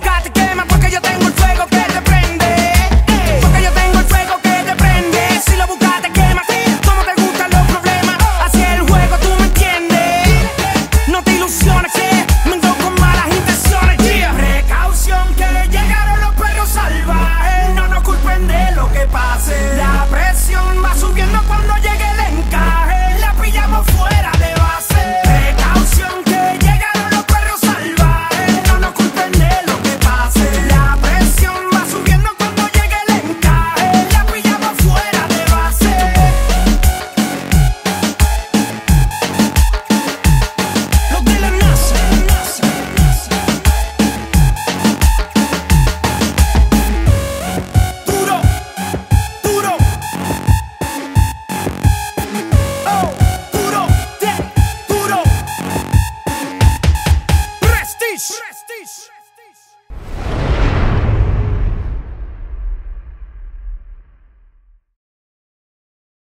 got to get